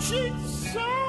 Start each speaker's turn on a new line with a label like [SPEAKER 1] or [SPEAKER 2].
[SPEAKER 1] she's so